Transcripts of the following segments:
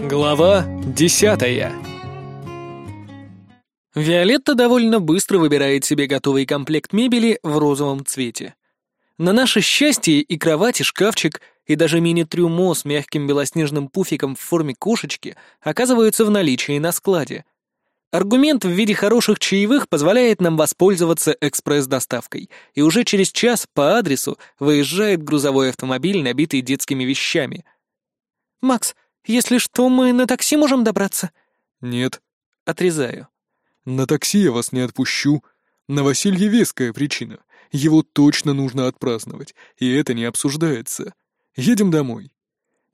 Глава десятая Виолетта довольно быстро выбирает себе готовый комплект мебели в розовом цвете. На наше счастье и кровать, и шкафчик, и даже мини-трюмо с мягким белоснежным пуфиком в форме кошечки оказываются в наличии на складе. Аргумент в виде хороших чаевых позволяет нам воспользоваться экспресс-доставкой, и уже через час по адресу выезжает грузовой автомобиль, набитый детскими вещами. «Макс, если что, мы на такси можем добраться?» «Нет». Отрезаю. «На такси я вас не отпущу. На Василье веская причина. Его точно нужно отпраздновать, и это не обсуждается. Едем домой».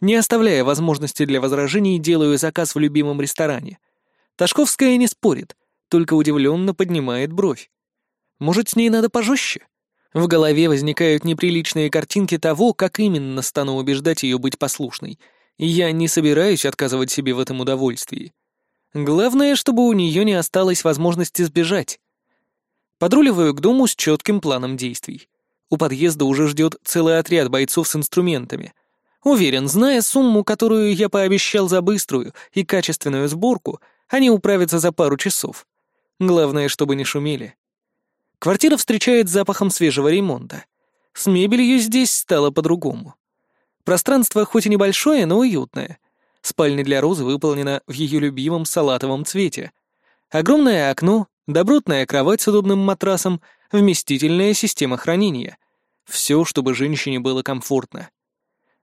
Не оставляя возможности для возражений, делаю заказ в любимом ресторане. Ташковская не спорит, только удивленно поднимает бровь. Может, с ней надо пожестче? В голове возникают неприличные картинки того, как именно стану убеждать ее быть послушной, я не собираюсь отказывать себе в этом удовольствии. Главное, чтобы у нее не осталось возможности сбежать. Подруливаю к дому с четким планом действий. У подъезда уже ждет целый отряд бойцов с инструментами. Уверен, зная сумму, которую я пообещал за быструю и качественную сборку, они управятся за пару часов. Главное, чтобы не шумели. Квартира встречает запахом свежего ремонта. С мебелью здесь стало по-другому. Пространство хоть и небольшое, но уютное — Спальня для Розы выполнена в ее любимом салатовом цвете. Огромное окно, добротная кровать с удобным матрасом, вместительная система хранения. Все, чтобы женщине было комфортно.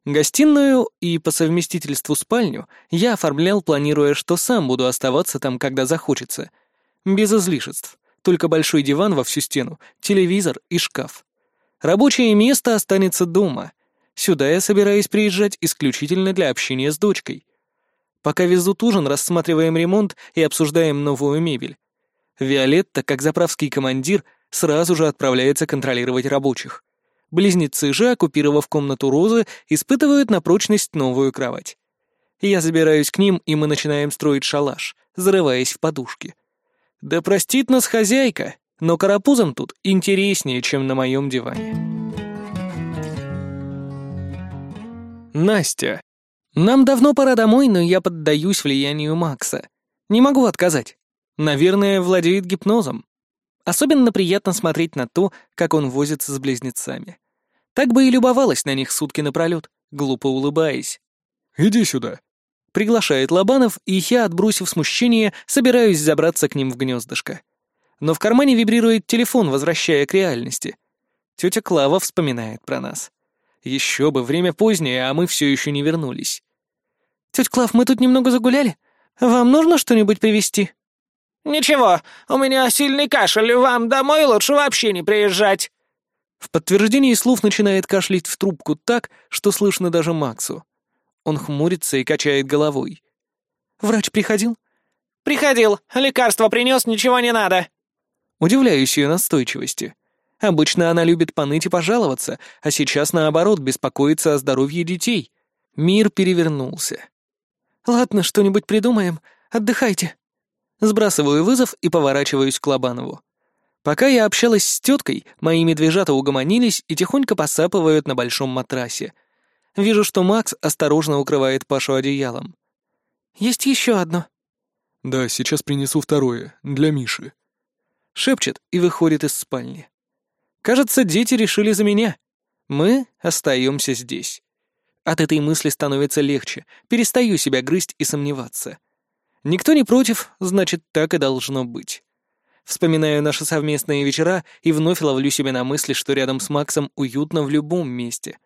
Гостиную и по совместительству спальню я оформлял, планируя, что сам буду оставаться там, когда захочется. Без излишеств. Только большой диван во всю стену, телевизор и шкаф. Рабочее место останется дома. Сюда я собираюсь приезжать исключительно для общения с дочкой. Пока везут ужин, рассматриваем ремонт и обсуждаем новую мебель. Виолетта, как заправский командир, сразу же отправляется контролировать рабочих. Близнецы же, оккупировав комнату Розы, испытывают на прочность новую кровать. Я забираюсь к ним, и мы начинаем строить шалаш, зарываясь в подушки. Да простит нас хозяйка, но карапузом тут интереснее, чем на моем диване. Настя. Нам давно пора домой, но я поддаюсь влиянию Макса. Не могу отказать. Наверное, владеет гипнозом. Особенно приятно смотреть на то, как он возится с близнецами. Так бы и любовалась на них сутки напролет, глупо улыбаясь. «Иди сюда», — приглашает Лобанов, и я, отбросив смущение, собираюсь забраться к ним в гнездышко. Но в кармане вибрирует телефон, возвращая к реальности. Тетя Клава вспоминает про нас. Еще бы, время позднее, а мы все еще не вернулись. «Тетя Клав, мы тут немного загуляли. Вам нужно что-нибудь привезти?» «Ничего, у меня сильный кашель, вам домой лучше вообще не приезжать». В подтверждении слов начинает кашлять в трубку так, что слышно даже Максу. Он хмурится и качает головой. «Врач приходил?» «Приходил. Лекарство принес, ничего не надо». Удивляюсь ее настойчивости. Обычно она любит поныть и пожаловаться, а сейчас, наоборот, беспокоится о здоровье детей. Мир перевернулся. «Ладно, что-нибудь придумаем. Отдыхайте». Сбрасываю вызов и поворачиваюсь к Лобанову. Пока я общалась с теткой, мои медвежата угомонились и тихонько посапывают на большом матрасе. Вижу, что Макс осторожно укрывает Пашу одеялом. «Есть еще одно». «Да, сейчас принесу второе, для Миши». Шепчет и выходит из спальни. «Кажется, дети решили за меня. Мы остаемся здесь». От этой мысли становится легче, перестаю себя грызть и сомневаться. Никто не против, значит, так и должно быть. Вспоминаю наши совместные вечера и вновь ловлю себя на мысли, что рядом с Максом уютно в любом месте.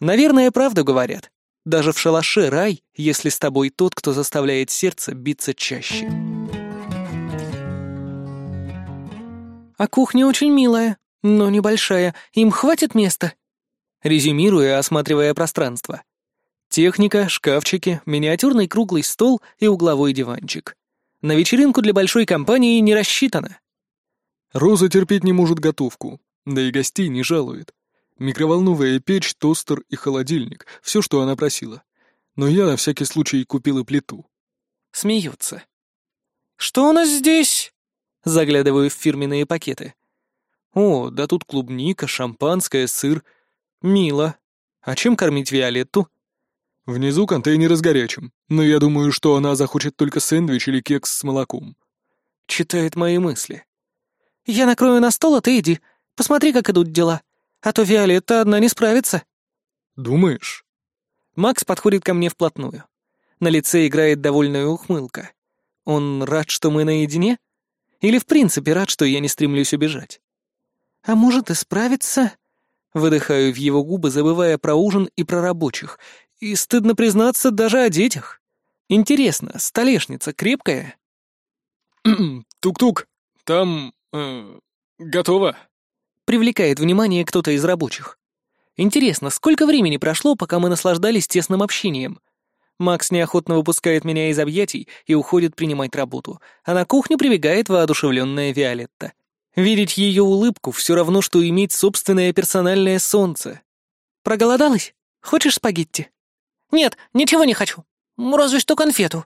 Наверное, правду говорят. Даже в шалаше рай, если с тобой тот, кто заставляет сердце биться чаще. А кухня очень милая, но небольшая. Им хватит места? Резюмируя, осматривая пространство. Техника, шкафчики, миниатюрный круглый стол и угловой диванчик. На вечеринку для большой компании не рассчитано. Роза терпеть не может готовку, да и гостей не жалует. Микроволновая печь, тостер и холодильник — все, что она просила. Но я на всякий случай купил и плиту. Смеются. «Что у нас здесь?» Заглядываю в фирменные пакеты. «О, да тут клубника, шампанское, сыр. Мило. А чем кормить Виолетту?» Внизу контейнеры с горячим, но я думаю, что она захочет только сэндвич или кекс с молоком. Читает мои мысли. Я накрою на стол, а ты иди. Посмотри, как идут дела. А то Виолетта одна не справится. Думаешь? Макс подходит ко мне вплотную. На лице играет довольная ухмылка. Он рад, что мы наедине? Или в принципе рад, что я не стремлюсь убежать? А может и справиться? Выдыхаю в его губы, забывая про ужин и про рабочих. И, стыдно признаться, даже о детях. Интересно, столешница крепкая? Тук-тук, там... Э, готово. Привлекает внимание кто-то из рабочих. Интересно, сколько времени прошло, пока мы наслаждались тесным общением? Макс неохотно выпускает меня из объятий и уходит принимать работу, а на кухню прибегает воодушевленная Виолетта. Видеть ее улыбку все равно, что иметь собственное персональное солнце. «Проголодалась? Хочешь спагетти?» «Нет, ничего не хочу. Разве что конфету».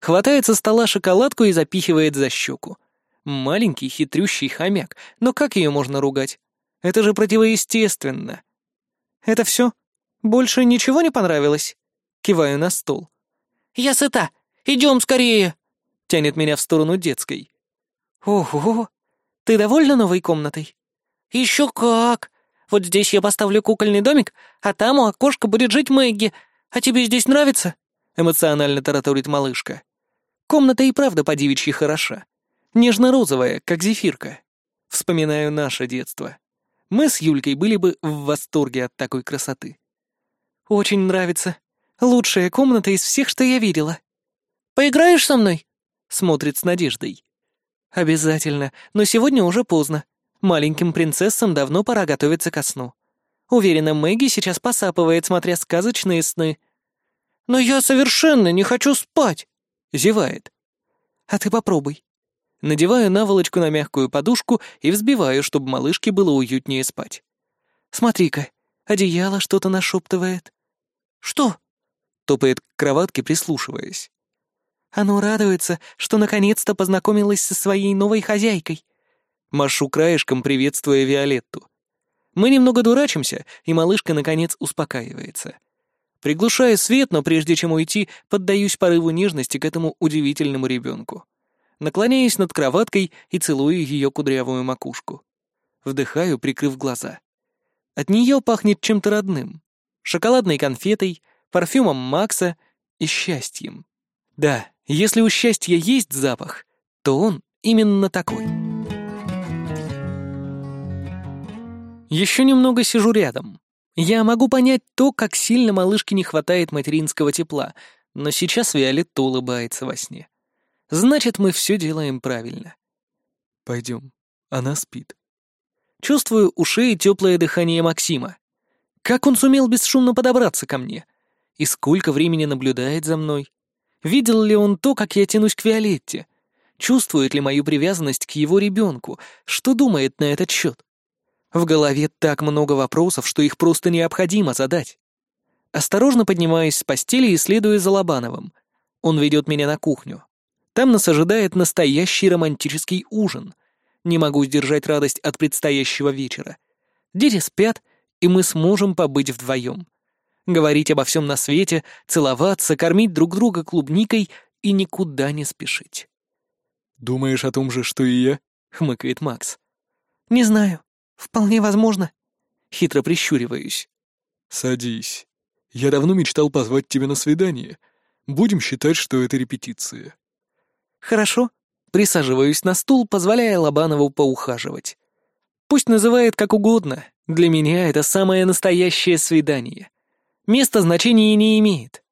Хватает со стола шоколадку и запихивает за щеку. Маленький хитрющий хомяк, но как ее можно ругать? Это же противоестественно. «Это все? Больше ничего не понравилось?» Киваю на стол. «Я сыта! Идем скорее!» Тянет меня в сторону детской. «Ого! Ты довольна новой комнатой?» «Еще как! Вот здесь я поставлю кукольный домик, а там у окошка будет жить Мэгги. А тебе здесь нравится?» Эмоционально тараторит малышка. Комната и правда по девичьи хороша. Нежно-розовая, как зефирка. Вспоминаю наше детство. Мы с Юлькой были бы в восторге от такой красоты. «Очень нравится», Лучшая комната из всех, что я видела. Поиграешь со мной?» Смотрит с надеждой. «Обязательно, но сегодня уже поздно. Маленьким принцессам давно пора готовиться ко сну. Уверена, Мэгги сейчас посапывает, смотря сказочные сны». «Но я совершенно не хочу спать!» Зевает. «А ты попробуй». Надеваю наволочку на мягкую подушку и взбиваю, чтобы малышке было уютнее спать. «Смотри-ка, одеяло что-то нашептывает». «Что?» топает к кроватке, прислушиваясь. Оно радуется, что наконец-то познакомилась со своей новой хозяйкой. Машу краешком, приветствуя Виолетту. Мы немного дурачимся, и малышка, наконец, успокаивается. Приглушаю свет, но прежде чем уйти, поддаюсь порыву нежности к этому удивительному ребенку. Наклоняюсь над кроваткой и целую ее кудрявую макушку. Вдыхаю, прикрыв глаза. От нее пахнет чем-то родным. Шоколадной конфетой, парфюмом Макса и счастьем. Да, если у счастья есть запах, то он именно такой. Еще немного сижу рядом. Я могу понять то, как сильно малышке не хватает материнского тепла, но сейчас Виолетта улыбается во сне. Значит, мы все делаем правильно. Пойдем, она спит. Чувствую у шеи теплое дыхание Максима. Как он сумел бесшумно подобраться ко мне? И сколько времени наблюдает за мной? Видел ли он то, как я тянусь к Виолетте? Чувствует ли мою привязанность к его ребенку? Что думает на этот счет? В голове так много вопросов, что их просто необходимо задать. Осторожно поднимаюсь с постели и следую за Лобановым. Он ведет меня на кухню. Там нас ожидает настоящий романтический ужин. Не могу сдержать радость от предстоящего вечера. Дети спят, и мы сможем побыть вдвоем говорить обо всем на свете, целоваться, кормить друг друга клубникой и никуда не спешить. «Думаешь о том же, что и я?» — хмыкает Макс. «Не знаю. Вполне возможно». Хитро прищуриваюсь. «Садись. Я давно мечтал позвать тебя на свидание. Будем считать, что это репетиция». «Хорошо». Присаживаюсь на стул, позволяя Лобанову поухаживать. Пусть называет как угодно. Для меня это самое настоящее свидание. Место значения не имеет.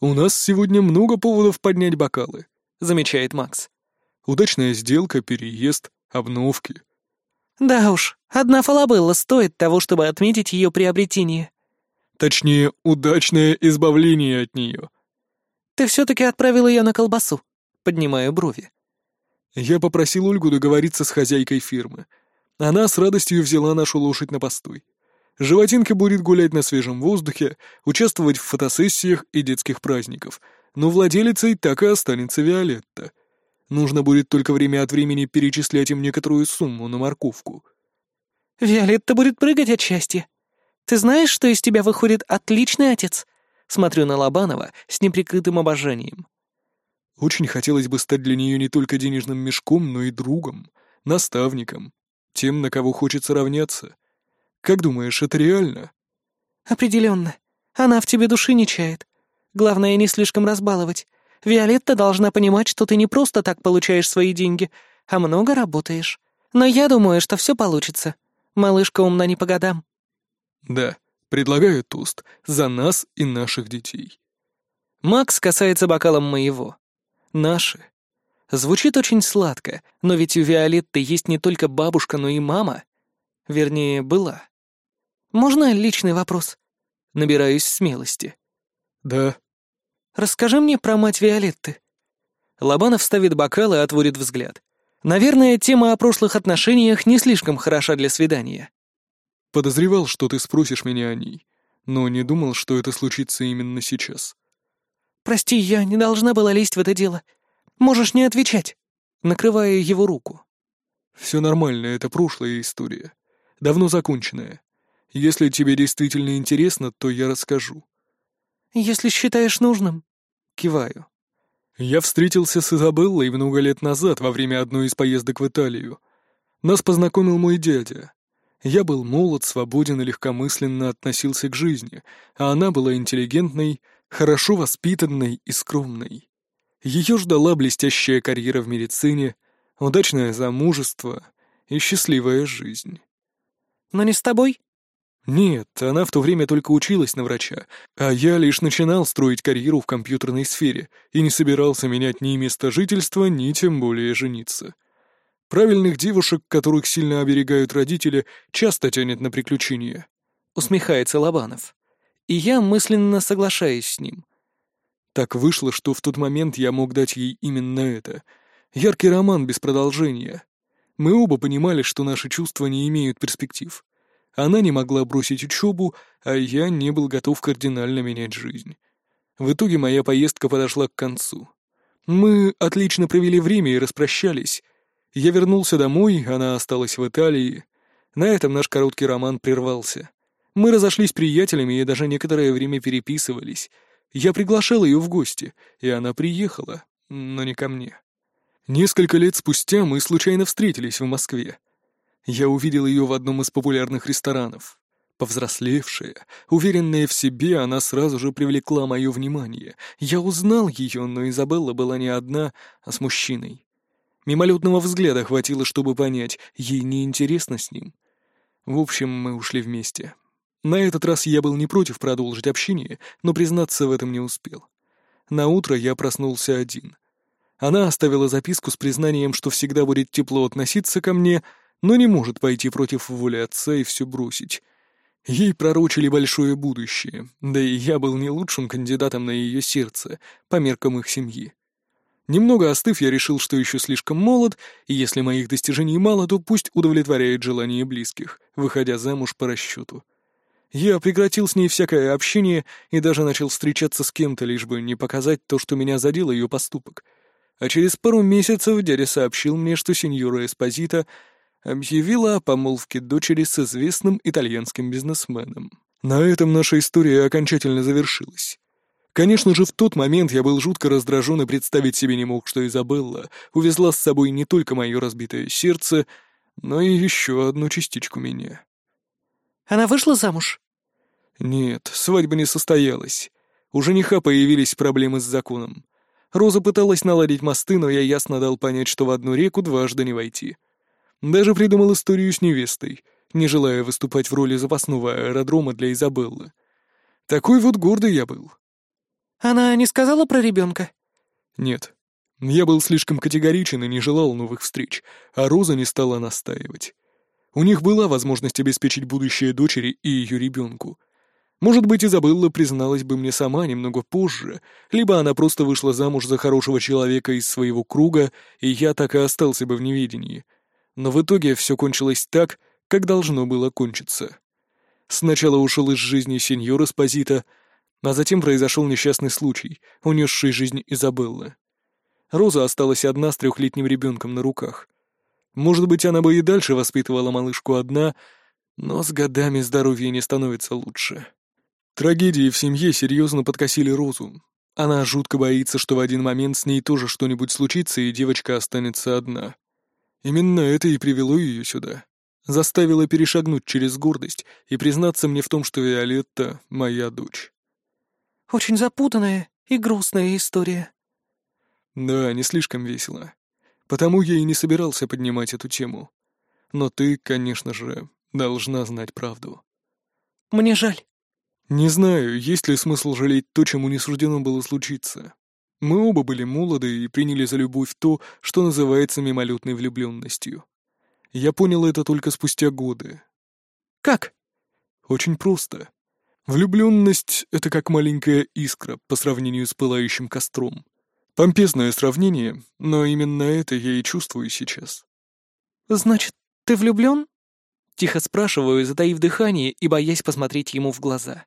«У нас сегодня много поводов поднять бокалы», — замечает Макс. «Удачная сделка, переезд, обновки». «Да уж, одна фалабелла стоит того, чтобы отметить ее приобретение». «Точнее, удачное избавление от нее». «Ты все-таки отправил ее на колбасу», — поднимаю брови. Я попросил Ольгу договориться с хозяйкой фирмы. Она с радостью взяла нашу лошадь на постой. Животинка будет гулять на свежем воздухе, участвовать в фотосессиях и детских праздников, но владелицей так и останется Виолетта. Нужно будет только время от времени перечислять им некоторую сумму на морковку. «Виолетта будет прыгать от счастья. Ты знаешь, что из тебя выходит отличный отец? Смотрю на Лобанова с неприкрытым обожанием. Очень хотелось бы стать для нее не только денежным мешком, но и другом, наставником, тем, на кого хочется равняться. Как думаешь, это реально? Определенно. Она в тебе души не чает. Главное, не слишком разбаловать. Виолетта должна понимать, что ты не просто так получаешь свои деньги, а много работаешь. Но я думаю, что все получится. Малышка умна не по годам. Да, предлагаю тост за нас и наших детей. Макс касается бокалом моего. Наши. Звучит очень сладко, но ведь у Виолетты есть не только бабушка, но и мама. Вернее, была. Можно личный вопрос? Набираюсь смелости. Да. Расскажи мне про мать Виолетты. Лобанов ставит бокал и отводит взгляд. Наверное, тема о прошлых отношениях не слишком хороша для свидания. Подозревал, что ты спросишь меня о ней, но не думал, что это случится именно сейчас. Прости, я не должна была лезть в это дело. Можешь не отвечать. Накрываю его руку. Все нормально, это прошлая история. Давно законченная. Если тебе действительно интересно, то я расскажу. Если считаешь нужным. Киваю. Я встретился с Изабеллой много лет назад во время одной из поездок в Италию. Нас познакомил мой дядя. Я был молод, свободен и легкомысленно относился к жизни, а она была интеллигентной, хорошо воспитанной и скромной. Ее ждала блестящая карьера в медицине, удачное замужество и счастливая жизнь. «Но не с тобой?» Нет, она в то время только училась на врача, а я лишь начинал строить карьеру в компьютерной сфере и не собирался менять ни место жительства, ни тем более жениться. Правильных девушек, которых сильно оберегают родители, часто тянет на приключения. Усмехается Лобанов. И я мысленно соглашаюсь с ним. Так вышло, что в тот момент я мог дать ей именно это. Яркий роман без продолжения. Мы оба понимали, что наши чувства не имеют перспектив. Она не могла бросить учебу, а я не был готов кардинально менять жизнь. В итоге моя поездка подошла к концу. Мы отлично провели время и распрощались. Я вернулся домой, она осталась в Италии. На этом наш короткий роман прервался. Мы разошлись приятелями и даже некоторое время переписывались — я приглашал ее в гости, и она приехала, но не ко мне. Несколько лет спустя мы случайно встретились в Москве. Я увидел ее в одном из популярных ресторанов. Повзрослевшая, уверенная в себе, она сразу же привлекла мое внимание. Я узнал ее, но Изабелла была не одна, а с мужчиной. Мимолетного взгляда хватило, чтобы понять, ей неинтересно с ним. В общем, мы ушли вместе. На этот раз я был не против продолжить общение, но признаться в этом не успел. На утро я проснулся один. Она оставила записку с признанием, что всегда будет тепло относиться ко мне, но не может пойти против воли отца и все бросить. Ей пророчили большое будущее, да и я был не лучшим кандидатом на ее сердце, по меркам их семьи. Немного остыв, я решил, что еще слишком молод, и если моих достижений мало, то пусть удовлетворяет желание близких, выходя замуж по расчету. Я прекратил с ней всякое общение и даже начал встречаться с кем-то, лишь бы не показать то, что меня задел ее поступок. А через пару месяцев дядя сообщил мне, что сеньора Эспозита объявила о помолвке дочери с известным итальянским бизнесменом. На этом наша история окончательно завершилась. Конечно же, в тот момент я был жутко раздражен и представить себе не мог, что Изабелла увезла с собой не только мое разбитое сердце, но и еще одну частичку меня. «Она вышла замуж?» Нет, свадьба не состоялась. У жениха появились проблемы с законом. Роза пыталась наладить мосты, но я ясно дал понять, что в одну реку дважды не войти. Даже придумал историю с невестой, не желая выступать в роли запасного аэродрома для Изабеллы. Такой вот гордый я был. Она не сказала про ребенка? Нет. Я был слишком категоричен и не желал новых встреч, а Роза не стала настаивать. У них была возможность обеспечить будущее дочери и ее ребенку. Может быть, Изабелла призналась бы мне сама немного позже, либо она просто вышла замуж за хорошего человека из своего круга, и я так и остался бы в неведении. Но в итоге все кончилось так, как должно было кончиться. Сначала ушел из жизни сеньор Эспозита, а затем произошел несчастный случай, унесший жизнь Изабеллы. Роза осталась одна с трехлетним ребенком на руках. Может быть, она бы и дальше воспитывала малышку одна, но с годами здоровье не становится лучше. Трагедии в семье серьезно подкосили Розу. Она жутко боится, что в один момент с ней тоже что-нибудь случится, и девочка останется одна. Именно это и привело ее сюда. Заставило перешагнуть через гордость и признаться мне в том, что Виолетта — моя дочь. «Очень запутанная и грустная история». Да, не слишком весело. Потому я и не собирался поднимать эту тему. Но ты, конечно же, должна знать правду. «Мне жаль». Не знаю, есть ли смысл жалеть то, чему не суждено было случиться. Мы оба были молоды и приняли за любовь то, что называется мимолетной влюбленностью. Я понял это только спустя годы. «Как?» Очень просто. Влюбленность — это как маленькая искра по сравнению с пылающим костром. Помпезное сравнение, но именно это я и чувствую сейчас. «Значит, ты влюблен?» Тихо спрашиваю, затаив дыхание и боясь посмотреть ему в глаза.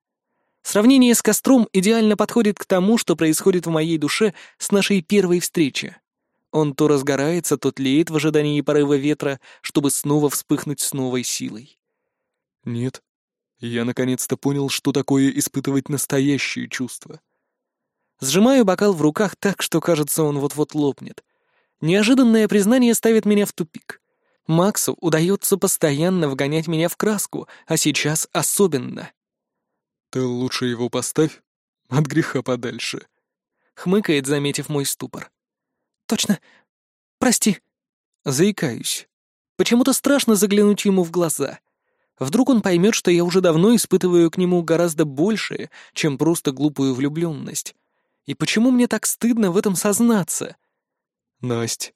Сравнение с костром идеально подходит к тому, что происходит в моей душе с нашей первой встречи. Он то разгорается, то тлеет в ожидании порыва ветра, чтобы снова вспыхнуть с новой силой. Нет. Я наконец-то понял, что такое испытывать настоящие чувства. Сжимаю бокал в руках так, что кажется, он вот-вот лопнет. Неожиданное признание ставит меня в тупик. Максу удается постоянно вгонять меня в краску, а сейчас особенно. «Ты лучше его поставь. От греха подальше», — хмыкает, заметив мой ступор. «Точно. Прости». Заикаюсь. Почему-то страшно заглянуть ему в глаза. Вдруг он поймет, что я уже давно испытываю к нему гораздо большее, чем просто глупую влюбленность. И почему мне так стыдно в этом сознаться? Насть.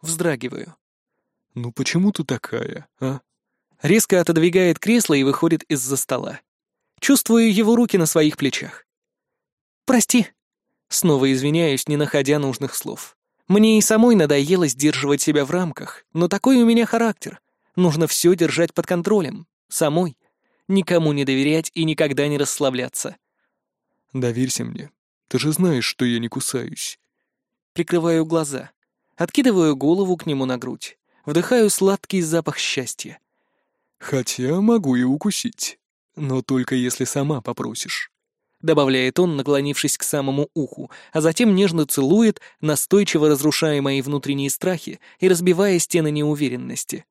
Вздрагиваю. Ну почему ты такая, а? Резко отодвигает кресло и выходит из-за стола. Чувствую его руки на своих плечах. «Прости». Снова извиняюсь, не находя нужных слов. Мне и самой надоело сдерживать себя в рамках, но такой у меня характер. Нужно все держать под контролем. Самой. Никому не доверять и никогда не расслабляться. «Доверься мне. Ты же знаешь, что я не кусаюсь». Прикрываю глаза. Откидываю голову к нему на грудь. Вдыхаю сладкий запах счастья. «Хотя могу и укусить, но только если сама попросишь». — добавляет он, наклонившись к самому уху, а затем нежно целует, настойчиво разрушая мои внутренние страхи и разбивая стены неуверенности.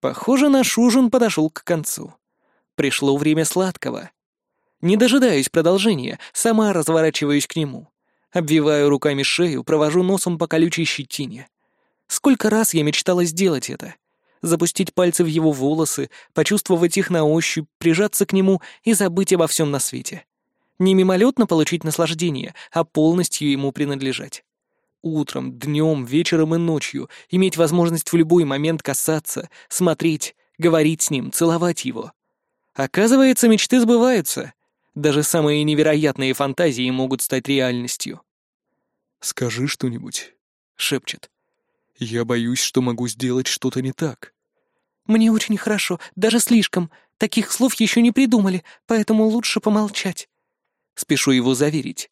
Похоже, наш ужин подошел к концу. Пришло время сладкого. Не дожидаюсь продолжения, сама разворачиваюсь к нему. Обвиваю руками шею, провожу носом по колючей щетине. Сколько раз я мечтала сделать это. Запустить пальцы в его волосы, почувствовать их на ощупь, прижаться к нему и забыть обо всем на свете. Не мимолетно получить наслаждение, а полностью ему принадлежать. Утром, днем, вечером и ночью иметь возможность в любой момент касаться, смотреть, говорить с ним, целовать его. Оказывается, мечты сбываются. Даже самые невероятные фантазии могут стать реальностью. «Скажи что-нибудь», — шепчет. «Я боюсь, что могу сделать что-то не так». «Мне очень хорошо, даже слишком. Таких слов еще не придумали, поэтому лучше помолчать». Спешу его заверить.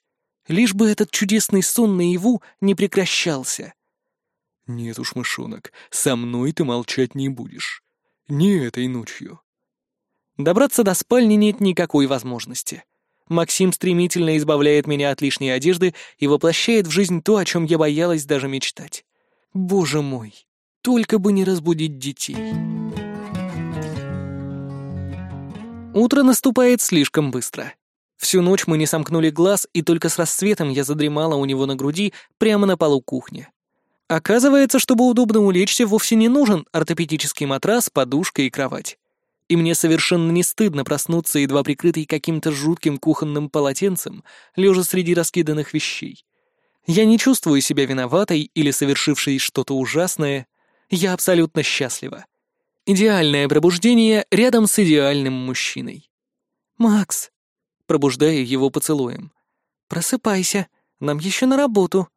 Лишь бы этот чудесный сон наяву не прекращался. «Нет уж, мышонок, со мной ты молчать не будешь. Не этой ночью». Добраться до спальни нет никакой возможности. Максим стремительно избавляет меня от лишней одежды и воплощает в жизнь то, о чем я боялась даже мечтать. Боже мой, только бы не разбудить детей. Утро наступает слишком быстро. Всю ночь мы не сомкнули глаз, и только с рассветом я задремала у него на груди прямо на полу кухни. Оказывается, чтобы удобно улечься, вовсе не нужен ортопедический матрас, подушка и кровать. И мне совершенно не стыдно проснуться, едва прикрытый каким-то жутким кухонным полотенцем, лежа среди раскиданных вещей. Я не чувствую себя виноватой или совершившей что-то ужасное. Я абсолютно счастлива. Идеальное пробуждение рядом с идеальным мужчиной. «Макс», пробуждая его поцелуем. «Просыпайся, нам еще на работу».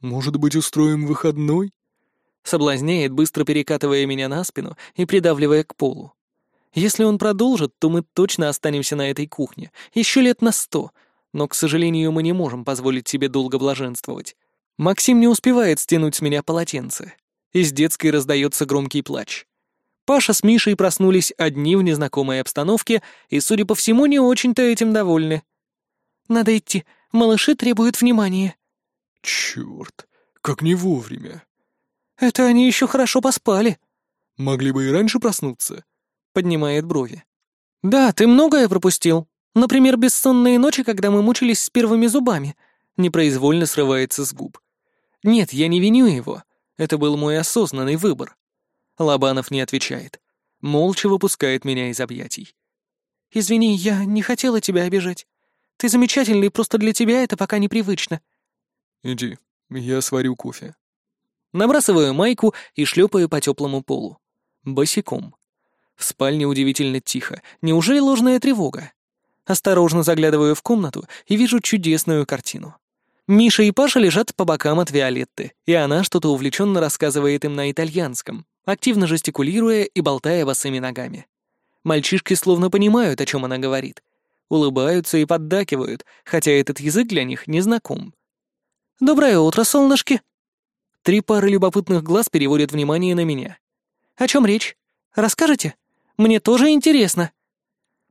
«Может быть, устроим выходной?» Соблазняет, быстро перекатывая меня на спину и придавливая к полу. Если он продолжит, то мы точно останемся на этой кухне, еще лет на сто, но, к сожалению, мы не можем позволить себе долго блаженствовать. Максим не успевает стянуть с меня полотенце. Из детской раздается громкий плач. Паша с Мишей проснулись одни в незнакомой обстановке и, судя по всему, не очень-то этим довольны. «Надо идти. Малыши требуют внимания». Черт, как не вовремя. «Это они еще хорошо поспали», Могли бы и раньше проснуться. — поднимает брови. «Да, ты многое пропустил. Например, бессонные ночи, когда мы мучились с первыми зубами», — непроизвольно срывается с губ. «Нет, я не виню его. Это был мой осознанный выбор». Лобанов не отвечает. Молча выпускает меня из объятий. «Извини, я не хотела тебя обижать. Ты замечательный, просто для тебя это пока непривычно». «Иди, я сварю кофе». Набрасываю майку и шлепаю по теплому полу. Босиком. В спальне удивительно тихо. Неужели ложная тревога? Осторожно заглядываю в комнату и вижу чудесную картину. Миша и Паша лежат по бокам от Виолетты, и она что-то увлеченно рассказывает им на итальянском, активно жестикулируя и болтая босыми ногами. Мальчишки словно понимают, о чем она говорит. Улыбаются и поддакивают, хотя этот язык для них не знаком. «Доброе утро, солнышки!» Три пары любопытных глаз переводят внимание на меня. «О чем речь? Расскажете?» Мне тоже интересно».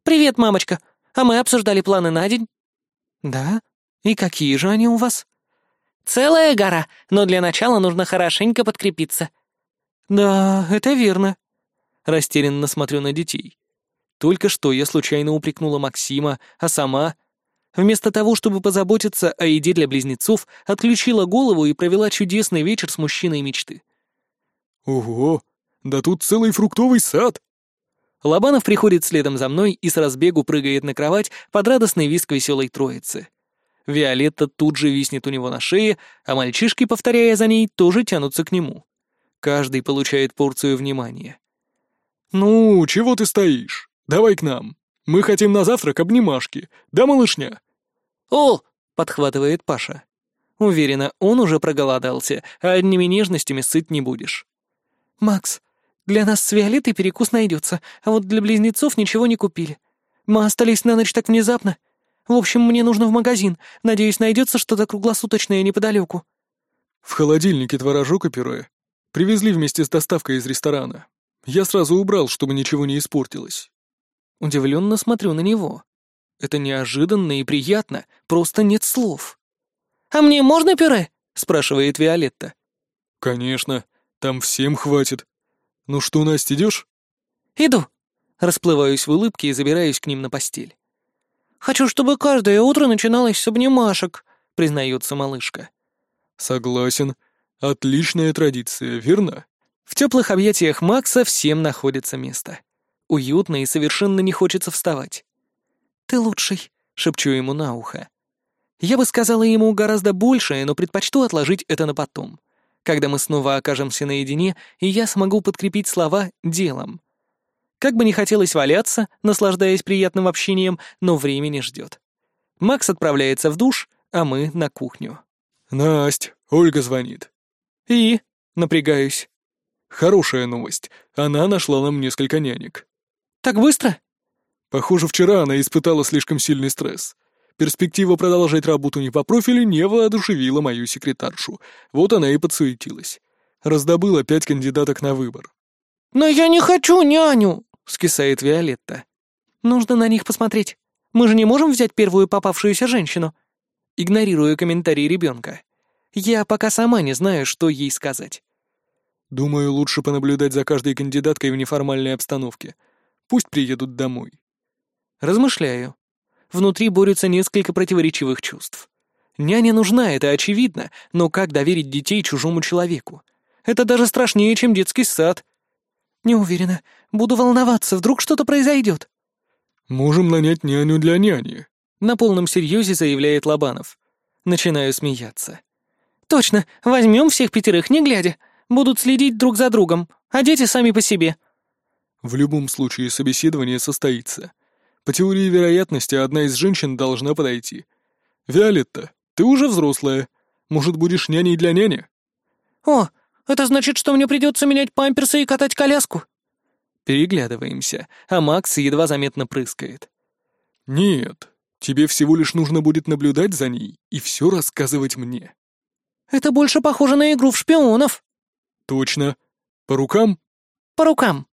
«Привет, мамочка. А мы обсуждали планы на день». «Да? И какие же они у вас?» «Целая гора, но для начала нужно хорошенько подкрепиться». «Да, это верно». Растерянно смотрю на детей. Только что я случайно упрекнула Максима, а сама... Вместо того, чтобы позаботиться о еде для близнецов, отключила голову и провела чудесный вечер с мужчиной мечты. «Ого, да тут целый фруктовый сад!» Лобанов приходит следом за мной и с разбегу прыгает на кровать под радостный виск веселой троицы. Виолетта тут же виснет у него на шее, а мальчишки, повторяя за ней, тоже тянутся к нему. Каждый получает порцию внимания. «Ну, чего ты стоишь? Давай к нам. Мы хотим на завтрак обнимашки. Да, малышня?» «О!» — подхватывает Паша. Уверена, он уже проголодался, а одними нежностями сыт не будешь. «Макс, для нас с Виолеттой перекус найдется, а вот для близнецов ничего не купили. Мы остались на ночь так внезапно. В общем, мне нужно в магазин. Надеюсь, найдется что-то круглосуточное неподалеку. В холодильнике творожок и пюре. Привезли вместе с доставкой из ресторана. Я сразу убрал, чтобы ничего не испортилось. Удивленно смотрю на него. Это неожиданно и приятно, просто нет слов. «А мне можно пюре?» — спрашивает Виолетта. «Конечно, там всем хватит. «Ну что, Настя, идешь?» «Иду». Расплываюсь в улыбке и забираюсь к ним на постель. «Хочу, чтобы каждое утро начиналось с обнимашек», — признается малышка. «Согласен. Отличная традиция, верно?» В теплых объятиях Макса всем находится место. Уютно и совершенно не хочется вставать. «Ты лучший», — шепчу ему на ухо. Я бы сказала ему гораздо большее, но предпочту отложить это на потом когда мы снова окажемся наедине, и я смогу подкрепить слова делом. Как бы не хотелось валяться, наслаждаясь приятным общением, но времени ждет. Макс отправляется в душ, а мы на кухню. «Насть, Ольга звонит». «И?» — напрягаюсь. «Хорошая новость. Она нашла нам несколько нянек». «Так быстро?» Похоже, вчера она испытала слишком сильный стресс. Перспектива продолжать работу не по профилю не воодушевила мою секретаршу. Вот она и подсуетилась. Раздобыла пять кандидаток на выбор. «Но я не хочу няню!» — скисает Виолетта. «Нужно на них посмотреть. Мы же не можем взять первую попавшуюся женщину». Игнорирую комментарий ребенка. Я пока сама не знаю, что ей сказать. Думаю, лучше понаблюдать за каждой кандидаткой в неформальной обстановке. Пусть приедут домой. Размышляю внутри борются несколько противоречивых чувств. Няня нужна, это очевидно, но как доверить детей чужому человеку? Это даже страшнее, чем детский сад. Не уверена. Буду волноваться, вдруг что-то произойдет. Можем нанять няню для няни. На полном серьезе заявляет Лобанов. Начинаю смеяться. Точно, возьмем всех пятерых, не глядя. Будут следить друг за другом, а дети сами по себе. В любом случае собеседование состоится. По теории вероятности, одна из женщин должна подойти. «Виолетта, ты уже взрослая. Может, будешь няней для няни?» «О, это значит, что мне придется менять памперсы и катать коляску?» Переглядываемся, а Макс едва заметно прыскает. «Нет, тебе всего лишь нужно будет наблюдать за ней и все рассказывать мне». «Это больше похоже на игру в шпионов». «Точно. По рукам?» «По рукам».